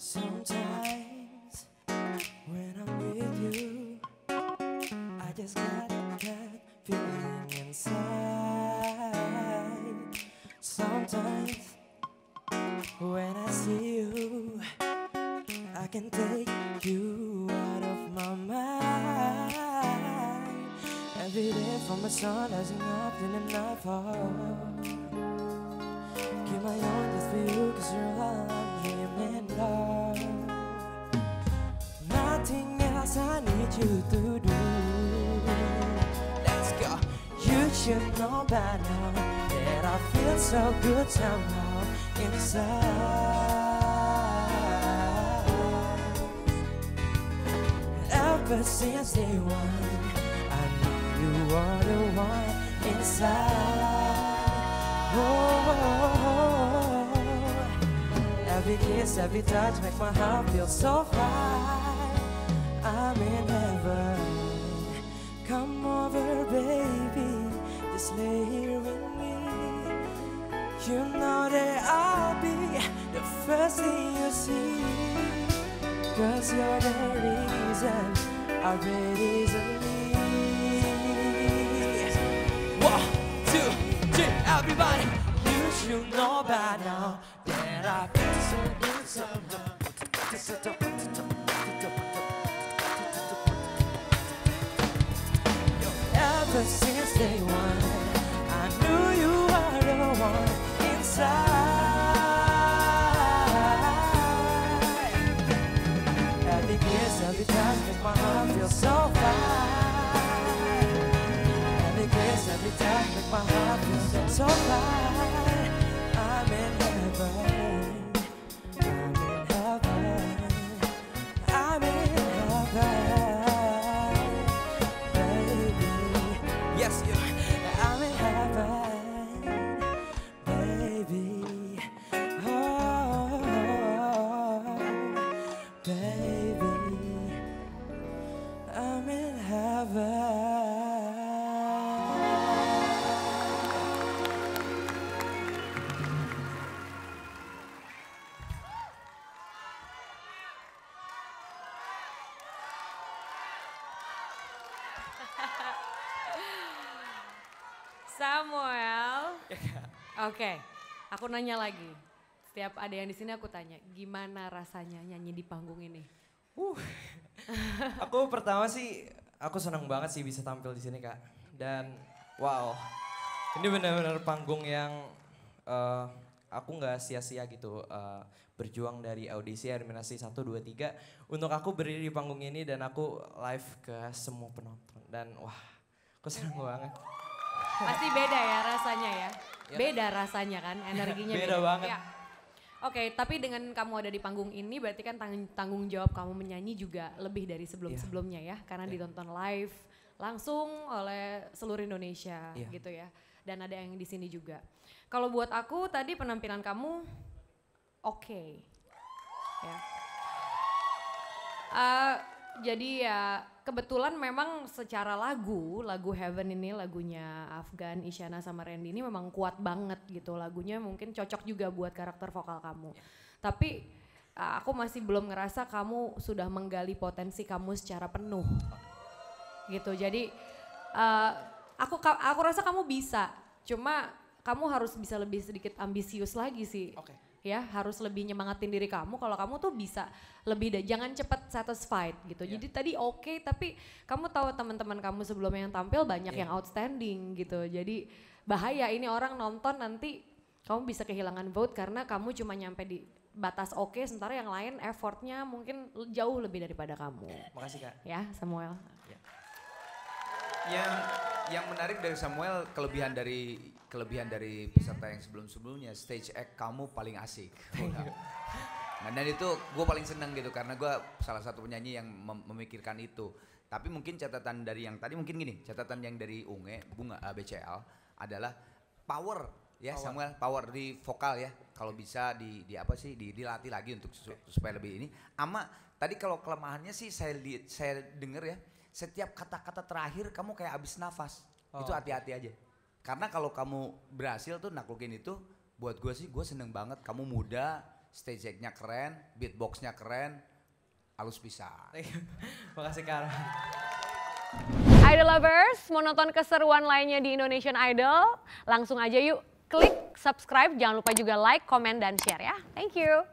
Sometimes when I'm with you, I just got that feeling inside. Sometimes when I see you, I can take you out of my mind. Every day from the sun rising up till the nightfall. You to do. Let's go. You should know by now that I feel so good somehow inside. Ever since day one, I knew you were the one inside. Oh, oh, oh, oh every kiss, every touch make my heart feel so fine. I'm in heaven. Come over, baby, just lay here with me. You know that I'll be the first thing you see. Cause you're the reason I really believe. One, two, three, everybody. You should know by now that I feel so good somehow. My heart feel so, fine. I'm in heaven. I'm in heaven. I'm in heaven, baby. Yes, you. I'm in heaven, baby. Oh, baby. I'm in heaven. Samuel. Oke, aku nanya lagi. Setiap ada yang di sini aku tanya, gimana rasanya nyanyi di panggung ini? Aku pertama sih, aku senang banget sih bisa tampil di sini kak. Dan wow, ini benar-benar panggung yang eh, aku nggak sia-sia gitu eh, berjuang dari audisi eliminasi 1, 2, 3 untuk aku berdiri di panggung ini dan aku live ke semua penonton. Dan wah, aku senang banget. Pasti beda ya rasanya ya. Ya. Beda rasanya kan, energinya beda. Beda banget. Ya. Oke, tapi dengan kamu ada di panggung ini berarti kan tang- tanggung jawab kamu menyanyi juga lebih dari sebelum-sebelumnya ya. Karena Iya. ditonton live langsung oleh seluruh Indonesia Iya. gitu ya. Dan ada yang di sini juga. Kalau buat aku tadi penampilan kamu oke. Ya. Eh, jadi ya kebetulan memang secara lagu, lagu Heaven ini lagunya Afgan, Isyana sama Randy ini memang kuat banget gitu. Lagunya mungkin cocok juga buat karakter vokal kamu. Tapi eh, aku masih belum ngerasa kamu sudah menggali potensi kamu secara penuh. Gitu. Jadi eh, aku aku rasa kamu bisa. Cuma kamu harus bisa lebih sedikit ambisius lagi sih Oke. Ya harus lebih nyemangatin diri kamu kalau kamu tuh bisa lebih da- jangan cepat satisfied gitu Iya. jadi tadi oke tapi kamu tahu teman-teman kamu sebelumnya yang tampil banyak Iya. yang outstanding gitu jadi bahaya ini orang nonton nanti kamu bisa kehilangan vote karena kamu cuma nyampe di batas oke sementara yang lain effortnya mungkin jauh lebih daripada kamu Makasih kak. ya Samuel Yang yang menarik dari Samuel kelebihan dari kelebihan dari peserta yang sebelum-sebelumnya stage act kamu paling asik. Nah, dan itu gue paling seneng gitu karena gue salah satu penyanyi yang mem- memikirkan itu. Tapi mungkin catatan dari yang tadi mungkin gini, catatan yang dari Unge Bunga eh, BCL adalah power ya Samuel power di vokal ya. Kalau bisa di, di apa sih di, dilatih lagi untuk su- supaya lebih ini. Ama tadi kalau kelemahannya sih saya saya denger ya setiap kata-kata terakhir kamu kayak habis nafas. Oh, itu hati-hati aja. Karena kalau kamu berhasil tuh naklukin itu buat gue sih gue seneng banget kamu muda stage act-nya keren, beatbox-nya keren, halus bisa. Makasih Kak. Idol lovers, mau nonton keseruan lainnya di Indonesian Idol? Langsung aja yuk klik subscribe, jangan lupa juga like, komen, dan share ya. Thank you.